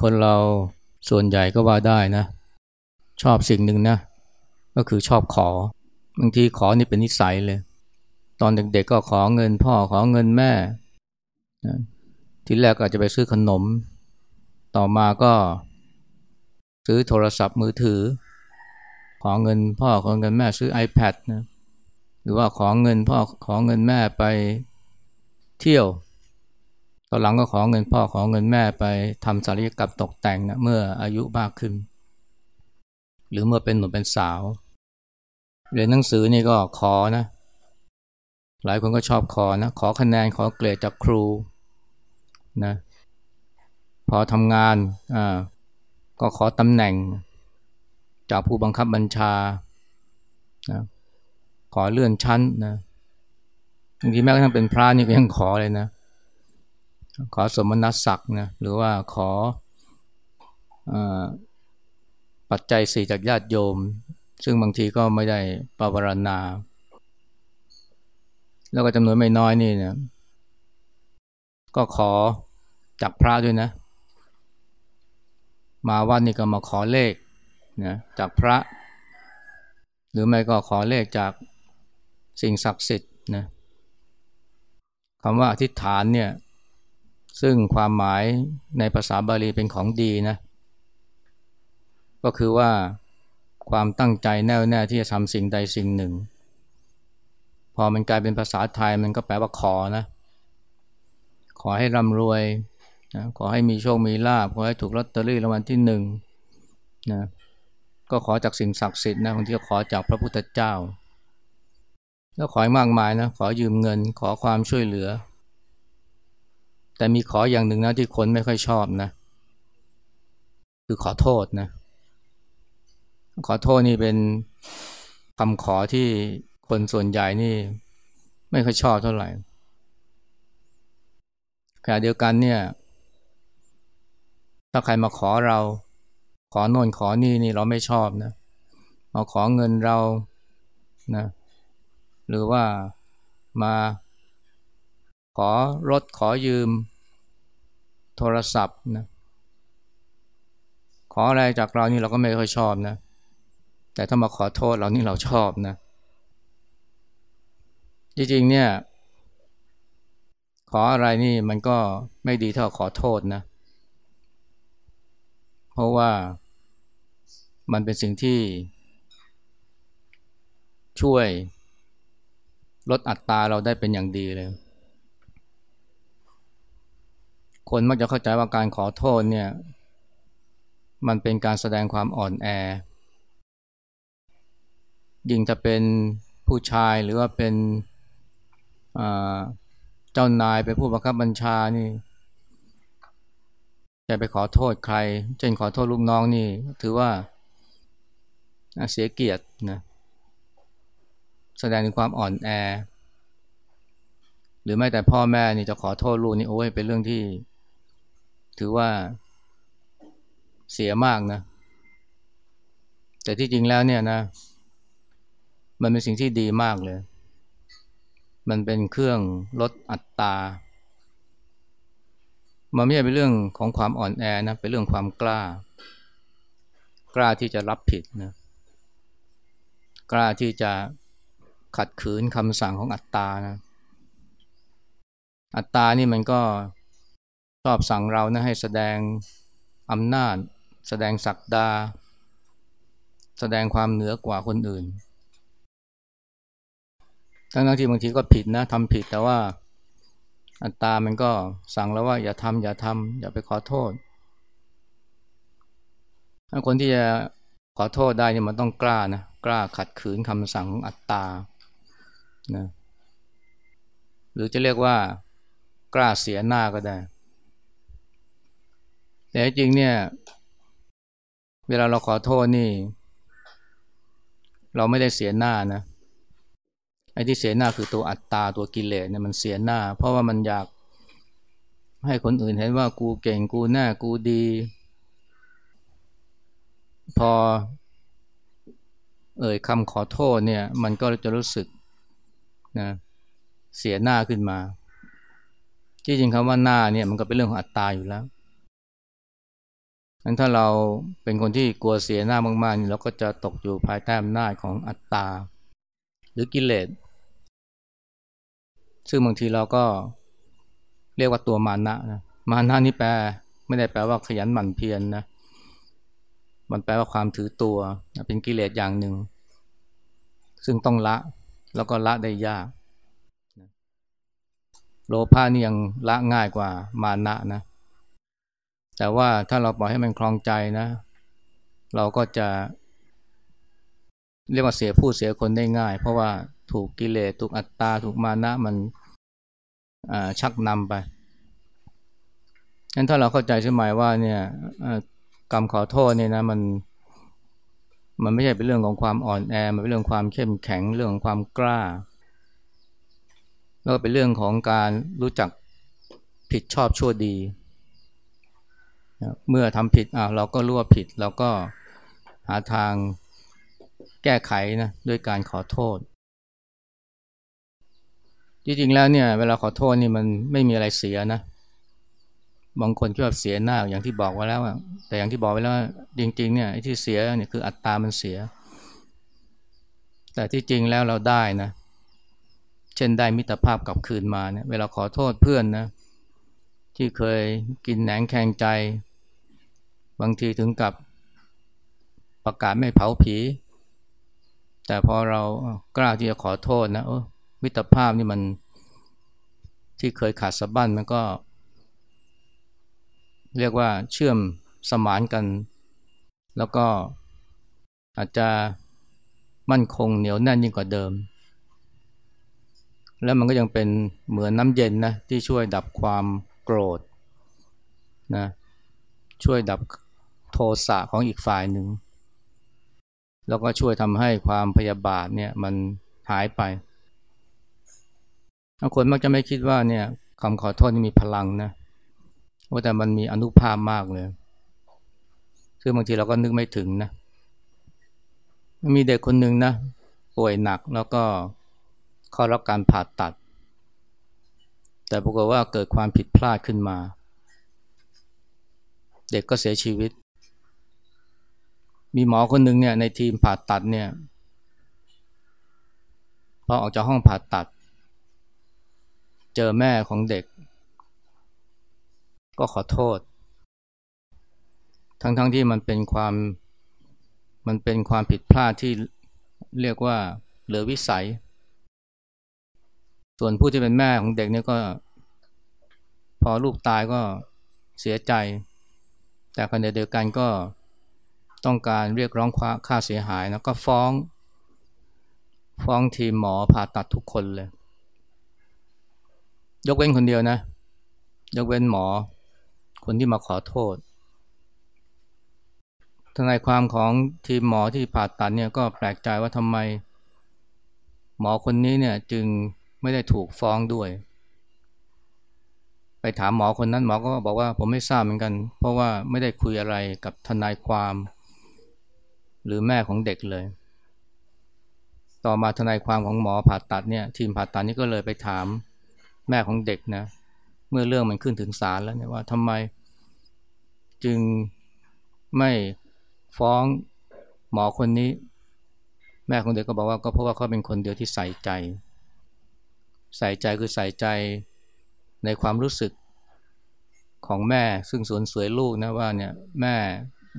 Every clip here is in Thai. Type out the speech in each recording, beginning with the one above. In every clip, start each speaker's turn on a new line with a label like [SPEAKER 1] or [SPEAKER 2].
[SPEAKER 1] คนเราส่วนใหญ่ก็ว่าได้นะ ชอบสิ่งหนึ่งนะ ก็คือชอบขอบางทีขอนี่เป็นนิสัยเลย ตอนเด็กๆก็ขอเงินพ่อขอเงินแม่ ทีแรกก็อาจจะไปซื้อขนม ต่อมาก็ซื้อโทรศัพท์มือถือ ขอเงินพ่อขอเงินแม่ซื้อ iPad นะหรือว่าขอเงินพ่อขอเงินแม่ไปเที่ยว ตอนหลังก็ขอเงินพ่อขอเงินแม่ไปทำศัลยกรรมตกแต่งนะเมื่ออายุมากขึ้น หรือเมื่อเป็นหนุ่มเป็นสาว เรียนหนังสือนี่ก็ขอนะ หลายคนก็ชอบขอนะ ขอคะแนนขอเกรดจากครูนะพอทำงานอ่าก็ขอตำแหน่ง จากผู้บังคับบัญชานะขอเลื่อนชั้นนะบางทีแม้กระทั่งเป็นพระนี่ก็ยังขอเลยนะ ขอสมณศักดิ์นะหรือว่าขออปัจจัยสี่จากญาติโยม ซึ่งบางทีก็ไม่ได้ปรารณา แล้วก็จำนวนไม่น้อยนี่นะก็ขอจากพระด้วยนะ มาวัดนี่ก็มาขอเลขนะจากพระ หรือไม่ก็ขอเลขจากสิ่งศักดิ์สิทธิ์นะคำว่าอธิษฐานเนี่ย ซึ่งความหมายในภาษาบาลีเป็นของดีนะ ก็คือว่าความตั้งใจแน่วแน่ที่จะทำสิ่งใดสิ่งหนึ่ง พอมันกลายเป็นภาษาไทยมันก็แปลว่าขอนะ ขอให้ร่ำรวยนะขอให้มีโชค มีลาภขอให้ถูกลอตเตอรี่รางวัลที่หนึ่งนะก็ขอจากสิ่งศักดิ์สิทธิ์นะบางทีก็ขอจากพระพุทธเจ้า แล้วขอมากมายนะ ขอยืมเงิน ขอความช่วยเหลือ แต่มีขออย่างหนึ่งนะที่คนไม่ค่อยชอบนะ คือขอโทษนะ ขอโทษนี่เป็นคำขอที่คนส่วนใหญ่นี่ ไม่ค่อยชอบเท่าไหร่ขณะเดียวกันเนี่ย ถ้าใครมาขอเรา ขอโน่นขอนี่นี่เราไม่ชอบนะมาขอเงินเรานะ หรือว่ามา ขอรถขอยืม โทรศัพท์นะขออะไรจากเรานี่เราก็ไม่ค่อยชอบนะ แต่ถ้ามาขอโทษเรานี่เราชอบนะ จริงๆเนี่ยขออะไรนี่มันก็ไม่ดีเท่าขอโทษนะ เพราะว่ามันเป็นสิ่งที่ ช่วยลดอัตราเราได้เป็นอย่างดีเลย คนมักจะเข้าใจว่าการขอโทษเนี่ยมันเป็นการแสดงความอ่อนแอ ยิ่งจะเป็นผู้ชายหรือว่าเป็นเจ้านายเป็นผู้บังคับบัญชานี่จะไปขอโทษใคร เช่นขอโทษลูกน้องนี่ ถือว่าเสียเกียรตินะแสดงถึงความอ่อนแอ หรือไม่แต่พ่อแม่นี่จะขอโทษลูกนี่โอ้ยเป็นเรื่องที่ ถือว่าเสียมากนะ แต่ที่จริงแล้วเนี่ยนะ มันเป็นสิ่งที่ดีมากเลย มันเป็นเครื่องลดอัตรามันไม่ใช่เป็นเรื่องของความอ่อนแอนะ เป็นเรื่องความกล้า กล้าที่จะรับผิดนะ กล้าที่จะขัดขืนคำสั่งของอัตตานะ อัตตานี่มันก็ ชอบสั่งเรานะให้แสดงอำนาจ แสดงศักดา แสดงความเหนือกว่าคนอื่น ทั้งที่บางทีก็ผิดนะทำผิดแต่ว่า อัตตามันก็สั่งแล้วว่าอย่าทำอย่าทำอย่าไปขอโทษคนที่จะขอโทษได้นี่มันต้องกล้านะกล้าขัดขืนคำสั่งของอัตตานะหรือจะเรียกว่ากล้าเสียหน้าก็ได้ แต่จริงเนี่ย เวลาเราขอโทษนี่ เราไม่ได้เสียหน้านะไอ้ที่เสียหน้าคือตัวอัตตาตัวกิเลสเนี่ยมันเสียหน้า เพราะว่ามันอยากให้คนอื่นเห็นว่ากูเก่งกูแน่กูดี พอ เอ่ยคำขอโทษเนี่ย มันก็จะรู้สึกนะเสียหน้าขึ้นมา ที่จริงคำว่าหน้าเนี่ยมันก็เป็นเรื่องของอัตตาอยู่แล้ว งั้นถ้าเราเป็นคนที่กลัวเสียหน้ามากๆเราก็จะตกอยู่ภายใต้อำนาจของอัตตา หรือกิเลส ซึ่งบางทีเราก็เรียกว่าตัวมานะนะ มานะนี่แปลไม่ได้แปลว่าขยันหมั่นเพียรนนะ มันแปลว่าความถือตัว เป็นกิเลสอย่างหนึ่ง ซึ่งต้องละ แล้วก็ละได้ยาก โลภะนี่ยังละง่ายกว่ามานะนะ แต่ว่าถ้าเราปล่อยให้มันคลองใจนะ เราก็จะเรียกว่าเสียผู้เสียคนได้ง่าย เพราะว่าถูกกิเลสถูกอัตตาถูกมานะมันชักนำไปงั้นถ้าเราเข้าใจใช่ไหมว่าเนี่ยกรรมขอโทษเนี่ยนะมันมันไม่ใช่เป็นเรื่องของความอ่อนแอ มันเป็นเรื่องความเข้มแข็งเรื่องของความกล้า แล้วก็เป็นเรื่องของการรู้จักผิดชอบชั่วดี เมื่อทำผิดอ่าเราก็รู้ว่าผิด เราก็หาทางแก้ไขนะด้วยการขอโทษ จริงๆแล้วเนี่ย เวลาขอโทษนี่มันไม่มีอะไรเสียนะบางคนคิดว่าเสียหน้าอย่างที่บอกไว้แล้วแต่อย่างที่บอกไว้แล้วจริง ๆ เนี่ยที่เสียเนี่ยคืออัตตามันเสีย แต่ที่จริงแล้วเราได้นะเช่นได้มิตรภาพกลับคืนมาเนี่ยเวลาขอโทษเพื่อนนะที่เคยกินแหนงแข่งใจ บางทีถึงกับประกาศไม่เผาผี แต่พอเรากล้าที่จะขอโทษนะมิตรภาพนี่มันที่เคยขาดสะบั้นมันก็ เรียกว่าเชื่อมสมานกัน แล้วก็อาจจะมั่นคงเหนียวแน่นยิ่งกว่าเดิม แล้วมันก็ยังเป็นเหมือนน้ำเย็นนะที่ช่วยดับความโกรธนะช่วยดับ โทสะของอีกฝ่ายหนึ่ง แล้วก็ช่วยทำให้ความพยาบาทเนี่ยมันหายไปบางคนมักจะไม่คิดว่าเนี่ยคำขอโทษนี่มีพลังนะว่าแต่มันมีอนุภาพมากเลยซึ่งบางทีเราก็นึกไม่ถึงนะ มีเด็กคนหนึ่งนะป่วยหนักแล้วก็เข้ารับการผ่าตัด แต่ปรากฏว่าเกิดความผิดพลาดขึ้นมา เด็กก็เสียชีวิต มีหมอคนหนึ่งเนี่ยในทีมผ่าตัดเนี่ยพอออกจากห้องผ่าตัด เจอแม่ของเด็ก ก็ขอโทษ ทั้งๆทที่มันเป็นความมันเป็นความผิดพลาดที่เรียกว่าเหลือวิสัย ส่วนผู้ที่เป็นแม่ของเด็กเนี่ยก็ พอลูกตายก็เสียใจ แต่ขณะเดียวกันก็ ต้องการเรียกร้องค่าเสียหายนะก็ฟ้อง ฟ้องทีมหมอผ่าตัดทุกคนเลย ยกเว้นคนเดียวนะ ยกเว้นหมอ คนที่มาขอโทษทนายความของทีมหมอที่ผ่าตัดเนี่ยก็แปลกใจว่าทำไม หมอคนนี้เนี่ยจึงไม่ได้ถูกฟ้องด้วย ไปถามหมอคนนั้นหมอก็บอกว่าผมไม่ทราบเหมือนกัน เพราะว่าไม่ได้คุยอะไรกับทนายความ หรือแม่ของเด็กเลย ต่อมาทนายความของหมอผ่าตัดเนี่ยทีมผ่าตัดนี่ก็เลยไปถามแม่ของเด็กนะ เมื่อเรื่องมันขึ้นถึงศาลแล้วเนี่ยว่าทำไม จึงไม่ฟ้องหมอคนนี้ แม่ของเด็กก็บอกว่าก็เพราะว่าเขาเป็นคนเดียวที่ใส่ใจ ใส่ใจคือใส่ใจในความรู้สึกของแม่ซึ่งสวนสวยลูกนะว่าเนี่ยแม่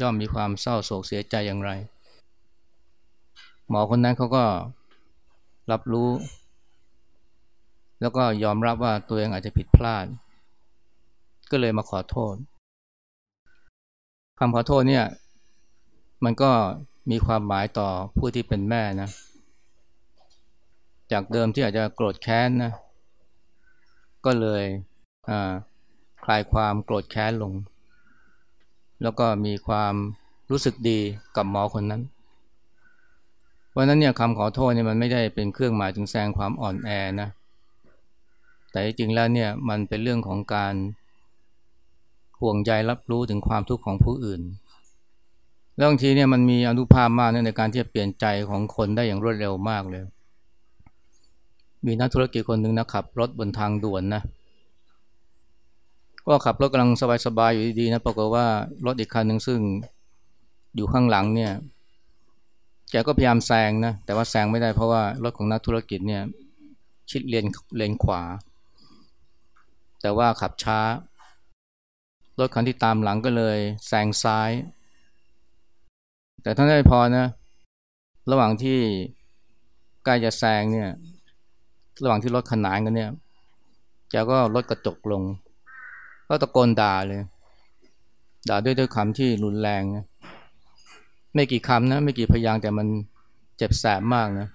[SPEAKER 1] ย่อมมีความเศร้าโศกเสียใจอย่างไร หมอคนนั้นเขาก็รับรู้ แล้วก็ยอมรับว่าตัวเองอาจจะผิดพลาด ก็เลยมาขอโทษคำขอโทษเนี่ย มันก็มีความหมายต่อผู้ที่เป็นแม่นะ จากเดิมที่อาจจะโกรธแค้นนะ ก็เลยคลายความโกรธแค้นลง แล้วก็มีความรู้สึกดีกับหมอคนนั้น ราะนั้นเนี่ยคำขอโทษเนี่ยมันไม่ได้เป็นเครื่องหมายถึงแสดงความอ่อนแอนะ แต่จริงแล้วเนี่ยมันเป็นเรื่องของการห่วงใยรับรู้ถึงความทุกข์ของผู้อื่นแล้วบางทีเนี่ยมันมีอนุภาพมากในการที่จะเปลี่ยนใจของคนได้อย่างรวดเร็วมากเลย มีนักธุรกิจคนหนึ่งนะขับรถบนทางด่วนนะ ก็ขับรถกำลังสบายๆอยู่ดีๆนะปรากฏว่ารถอีกคันหนึ่งซึ่งอยู่ข้างหลังเนี่ย แกก็พยายามแซงนะ แต่ว่าแซงไม่ได้เพราะว่ารถของนักธุรกิจเนี่ย ชิดเลนเลนขวา แต่ว่าขับช้า รถคันที่ตามหลังก็เลยแซงซ้าย แต่ท่านได้พอนะ ระหว่างที่ใกล้จะแซงเนี่ย ระหว่างที่รถขนานกันเนี่ยแกก็ลดกระจกลง ก็ตะโกนด่าเลย ด่าด้วยด้วยคำที่รุนแรงนะ ไม่กี่คำนะไม่กี่พยางแต่มันเจ็บแสบมากนะ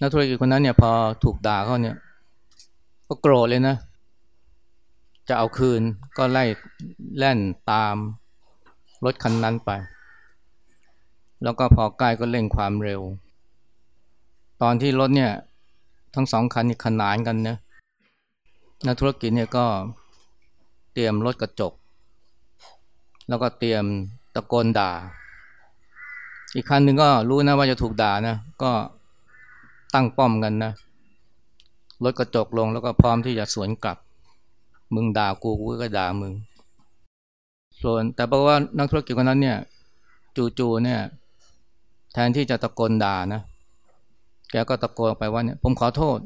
[SPEAKER 1] นักธุรกิจคนนั้นเนี่ยพอถูกด่าเขาเนี่ยก็โกรธเลยนะ จะเอาคืนก็ไล่แล่นตามรถคันนั้นไป แล้วก็พอใกล้ก็เร่งความเร็ว ตอนที่รถเนี่ยทั้งสองคันนี่ขนานกันนะนักธุรกิจเนี่ยก็เตรียมรถกระจก แล้วก็เตรียม ตะโกนด่า อีกคันหนึ่งก็รู้นะว่าจะถูกด่านะ ก็ตั้งป้อมกันนะรถกระจกลงแล้วก็พร้อมที่จะสวนกลับ มึงด่ากูกูก็ด่ามึง ส่วนแต่เพราะว่านักธุรกิจคนนั้นเนี่ยจู่ๆเนี่ย แทนที่จะตะโกนด่านะ แกก็ตะโกนไปว่าเนี่ย ผมขอโทษ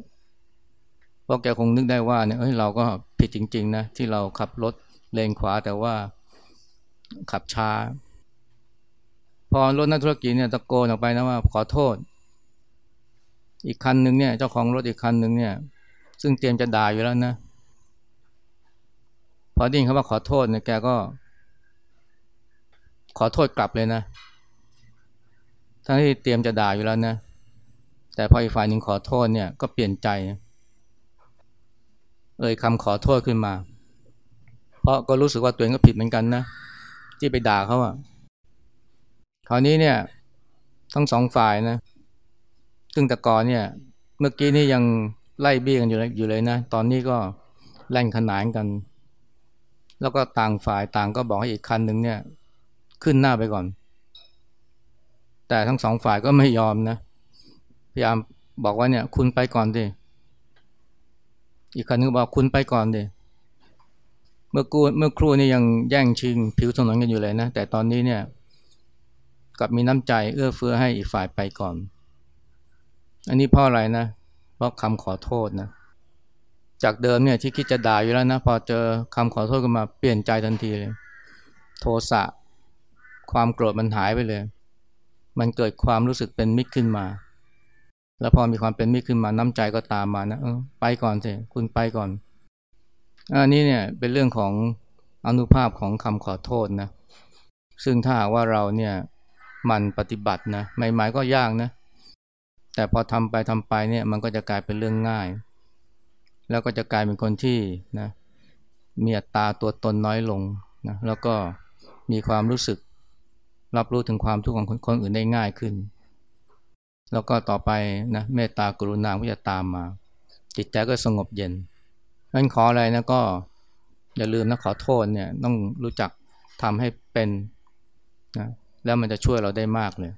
[SPEAKER 1] เพราะแกคงนึกได้ว่าเนี่ยเฮ้ยเราก็ผิดจริง ๆ นะ ที่เราขับรถเลนขวาแต่ว่า ขับช้า พอรถนักธุรกิจเนี่ยตะโกนออกไปนะว่าขอโทษ อีกคันหนึ่งเนี่ย เจ้าของรถอีกคันหนึ่งเนี่ย ซึ่งเตรียมจะด่าอยู่แล้วนะ พอได้ยินคำว่าขอโทษเนี่ยแกก็ ขอโทษกลับเลยนะทั้งที่เตรียมจะด่าอยู่แล้วนะ แต่พออีกฝ่ายหนึ่งขอโทษเนี่ยก็เปลี่ยนใจ เอ่ยคำขอโทษขึ้นมา เพราะก็รู้สึกว่าตัวเองก็ผิดเหมือนกันนะ ที่ไปด่าเขาอะคราวนี้เนี่ย ทั้งสองฝ่ายนะซึ่งแต่ก่อนเนี่ย เมื่อกี้นี่ยังไล่เบี้กันอยู่อยู่เลยนะ ตอนนี้ก็แล่นขนานกัน แล้วก็ต่างฝ่ายต่างก็บอกให้อีกคันหนึ่งเนี่ย ขึ้นหน้าไปก่อน แต่ทั้งสองฝ่ายก็ไม่ยอมนะ พยายามบอกว่าเนี่ย คุณไปก่อนดิ อีกคันนึงบอกคุณไปก่อนดิ เมื่อกูเมื่อครูนี่ยังแย่งชิงผิวถนนกันอยู่เลยนะ แต่ตอนนี้เนี่ยกับมีน้ำใจเอื้อเฟื้อให้อีกฝ่ายไปก่อน อันนี้เพราะอะไรนะ เพราะคำขอโทษนะ จากเดิมเนี่ยที่คิดจะด่าอยู่แล้วนะ พอเจอคำขอโทษกันมาเปลี่ยนใจทันทีเลย โทสะความโกรธมันหายไปเลย มันเกิดความรู้สึกเป็นมิตรขึ้นมา แล้วพอมีความเป็นมิตรขึ้นมาน้ำใจก็ตามมานะเออไปก่อนสิคุณไปก่อน อันนี้เนี่ยเป็นเรื่องของอนุภาพของคำขอโทษนะ ซึ่งถ้าว่าเราเนี่ยมันปฏิบัตินะใหม่ๆก็ยากนะ แต่พอทำไปทำไปเนี่ยมันก็จะกลายเป็นเรื่องง่าย แล้วก็จะกลายเป็นคนที่นะมีอัตราตัวตนน้อยลงนะแล้วก็มีความรู้สึกรับรู้ถึงความทุกข์ของคนอื่นได้ง่ายขึ้น แล้วก็ต่อไปนะเมตตากรุณาก็จะตามมา จิตใจก็สงบเย็น นั้นขออะไรนะก็อย่าลืมนะขอโทษเนี่ยต้องรู้จักทำให้เป็นนะแล้วมันจะช่วยเราได้มากเลย